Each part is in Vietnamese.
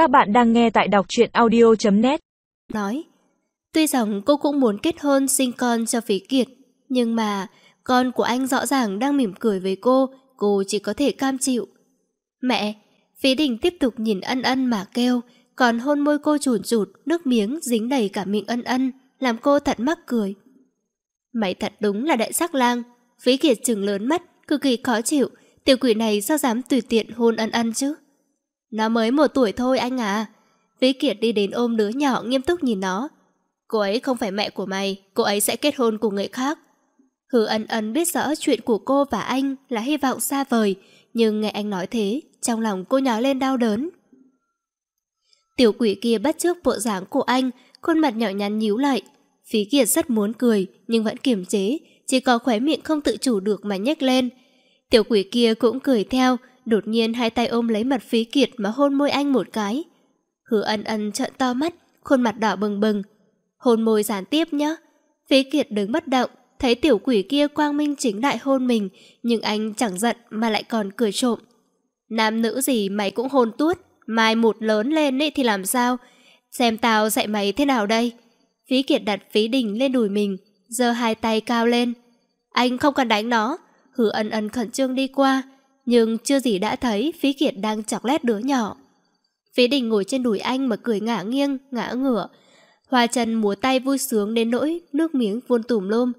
Các bạn đang nghe tại đọc truyện audio.net Nói, Tuy rằng cô cũng muốn kết hôn sinh con cho Phí Kiệt, Nhưng mà Con của anh rõ ràng đang mỉm cười với cô Cô chỉ có thể cam chịu. Mẹ, Phí Đình tiếp tục nhìn ân ân mà kêu, Còn hôn môi cô chùn chụt, Nước miếng dính đầy cả miệng ân ân, Làm cô thật mắc cười. Mày thật đúng là đại sắc lang, Phí Kiệt trừng lớn mắt, Cực kỳ khó chịu, Tiểu quỷ này sao dám tùy tiện hôn ân ân chứ? Nó mới một tuổi thôi anh à. Phí Kiệt đi đến ôm đứa nhỏ, nghiêm túc nhìn nó. Cô ấy không phải mẹ của mày, Cô ấy sẽ kết hôn cùng người khác. Hứa ân ân biết rõ chuyện của cô và anh Là hy vọng xa vời, Nhưng nghe anh nói thế, Trong lòng cô nhói lên đau đớn. Tiểu quỷ kia bắt chước bộ dáng của anh, Khuôn mặt nhỏ nhắn nhíu lại. Phí Kiệt rất muốn cười, Nhưng vẫn kiềm chế, Chỉ có khóe miệng không tự chủ được mà nhếch lên. Tiểu quỷ kia cũng cười theo Đột nhiên hai tay ôm lấy mặt Phí Kiệt Mà hôn môi anh một cái. Hứa ân ân trợn to mắt, Khuôn mặt đỏ bừng bừng. Hôn môi gián tiếp nhá. Phí Kiệt đứng bất động, Thấy tiểu quỷ kia quang minh chính đại hôn mình, Nhưng anh chẳng giận mà lại còn cười trộm. Nam nữ gì mày cũng hôn tuốt, Mai một lớn lên ấy thì làm sao? Xem tao dạy mày thế nào đây? Phí Kiệt đặt phí đình lên đùi mình, giơ hai tay cao lên. Anh không cần đánh nó. Hứa ân ân khẩn trương đi qua. Nhưng chưa gì đã thấy Phí Kiệt đang chọc lét đứa nhỏ. Phí đình ngồi trên đùi anh mà cười ngả nghiêng, ngã ngửa. Hoa chân múa tay vui sướng đến nỗi Nước miếng vuôn tùm lum.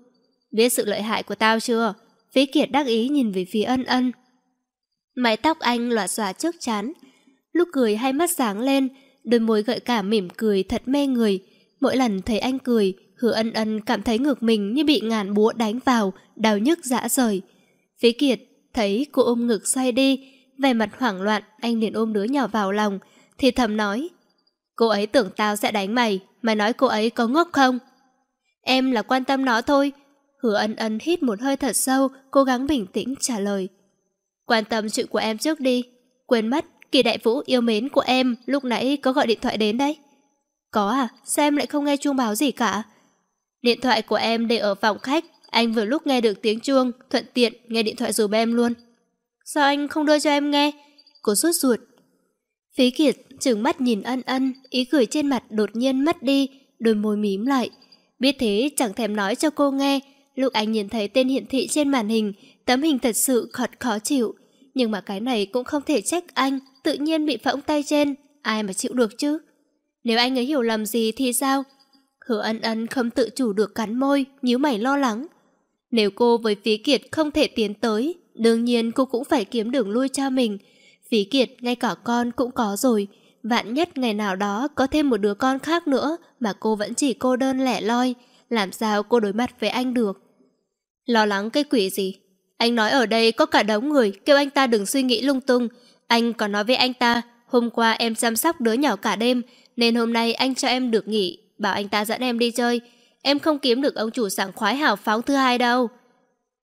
Biết sự lợi hại của tao chưa? Phí Kiệt đắc ý nhìn về phía ân ân. Mái tóc anh loạt xòa trước chán. Lúc cười hai mắt sáng lên Đôi môi gợi cả mỉm cười thật mê người. Mỗi lần thấy anh cười Hứa ân ân cảm thấy ngược mình như bị ngàn búa đánh vào Đau nhức dã rời. Phí Kiệt thấy cô ôm ngực xoay đi Về mặt hoảng loạn, Anh liền ôm đứa nhỏ vào lòng, Thì thầm nói, Cô ấy tưởng tao sẽ đánh mày Mày nói cô ấy có ngốc không? Em là quan tâm nó thôi. Hứa ân ân hít một hơi thật sâu, Cố gắng bình tĩnh trả lời. Quan tâm chuyện của em trước đi. Quên mất, Kỳ đại vũ yêu mến của em Lúc nãy có gọi điện thoại đến đấy. Có à Sao em lại không nghe chuông báo gì cả? Điện thoại của em để ở phòng khách anh vừa lúc nghe được tiếng chuông, Thuận tiện nghe điện thoại dùm em luôn. Sao anh không đưa cho em nghe? Cô sốt ruột. Phí Kiệt trừng mắt nhìn ân ân, Ý cười trên mặt đột nhiên mất đi, Đôi môi mím lại. Biết thế, chẳng thèm nói cho cô nghe. Lúc anh nhìn thấy tên hiển thị trên màn hình, Tấm hình thật sự khọt khó chịu. Nhưng mà cái này cũng không thể trách anh, Tự nhiên bị phỏng tay trên, Ai mà chịu được chứ? Nếu anh ấy hiểu lầm gì thì sao? Hứa ân ân không tự chủ được cắn môi, nhíu mày lo lắng. Nếu cô với Phí Kiệt không thể tiến tới, Đương nhiên cô cũng phải kiếm đường lui cho mình. Phí Kiệt, ngay cả con cũng có rồi. Vạn nhất ngày nào đó có thêm một đứa con khác nữa Mà cô vẫn chỉ cô đơn lẻ loi, Làm sao cô đối mặt với anh được? Lo lắng cái quỷ gì? Anh nói ở đây có cả đống người, Kêu anh ta đừng suy nghĩ lung tung. Anh còn nói với anh ta, Hôm qua em chăm sóc đứa nhỏ cả đêm, Nên hôm nay anh cho em được nghỉ, Bảo anh ta dẫn em đi chơi. Em không kiếm được ông chủ sảng khoái hào phóng thứ hai đâu.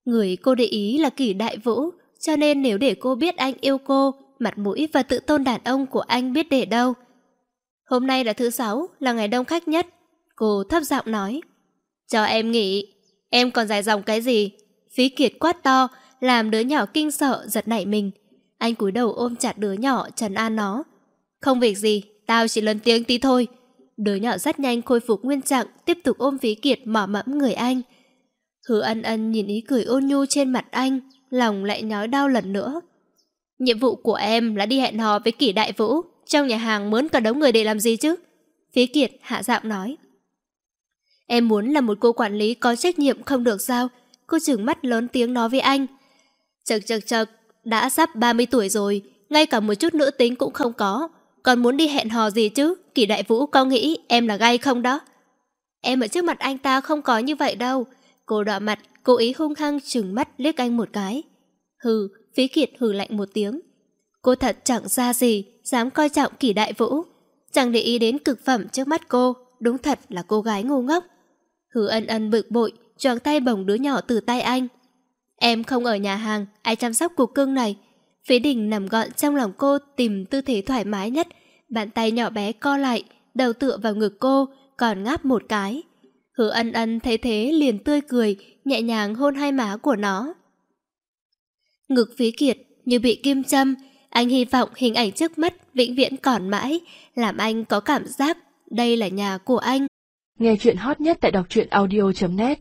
Người cô để ý là kỷ đại vũ, Cho nên nếu để cô biết anh yêu cô, Mặt mũi và tự tôn đàn ông của anh biết để đâu. Hôm nay là thứ sáu, Là ngày đông khách nhất. Cô thấp giọng nói, Cho em nghỉ, Em còn dài dòng cái gì? Phí kiệt quát to, Làm đứa nhỏ kinh sợ, giật nảy mình. Anh cúi đầu ôm chặt đứa nhỏ trần an nó, Không việc gì, Tao chỉ lớn tiếng tí thôi Đứa nhỏ rất nhanh khôi phục nguyên trạng, Tiếp tục ôm phí kiệt mỏ mẫm người anh. Hứa ân ân nhìn ý cười ôn nhu trên mặt anh, Lòng lại nhói đau lần nữa. Nhiệm vụ của em là đi hẹn hò với kỷ đại vũ, Trong nhà hàng mướn cả đống người để làm gì chứ? Phí kiệt hạ giọng nói. Em muốn là một cô quản lý có trách nhiệm không được sao? Cô chừng mắt lớn tiếng nói với anh. Chật chật chật Đã sắp 30 tuổi rồi, Ngay cả một chút nữ tính cũng không có, Còn muốn đi hẹn hò gì chứ? Kỳ đại vũ có nghĩ em là gay không đó? Em ở trước mặt anh ta không có như vậy đâu. Cô đỏ mặt, Cố ý hung hăng trừng mắt liếc anh một cái. Hừ, Phí kiệt hừ lạnh một tiếng. Cô thật chẳng ra gì, Dám coi trọng kỳ đại vũ. Chẳng để ý đến cực phẩm trước mắt cô, Đúng thật là cô gái ngu ngốc. Hừ ân ân bực bội, choàng tay bồng đứa nhỏ từ tay anh. Em không ở nhà hàng, Ai chăm sóc cục cưng này? Phí đình nằm gọn trong lòng cô Tìm tư thế thoải mái nhất Bàn tay nhỏ bé co lại Đầu tựa vào ngực cô Còn ngáp một cái. Hứa ân ân thấy thế liền tươi cười Nhẹ nhàng hôn hai má của nó. Ngực phí kiệt như bị kim châm anh hy vọng hình ảnh trước mắt vĩnh viễn còn mãi, làm anh có cảm giác đây là nhà của anh. Nghe chuyện hot nhất tại đọc truyện audio.net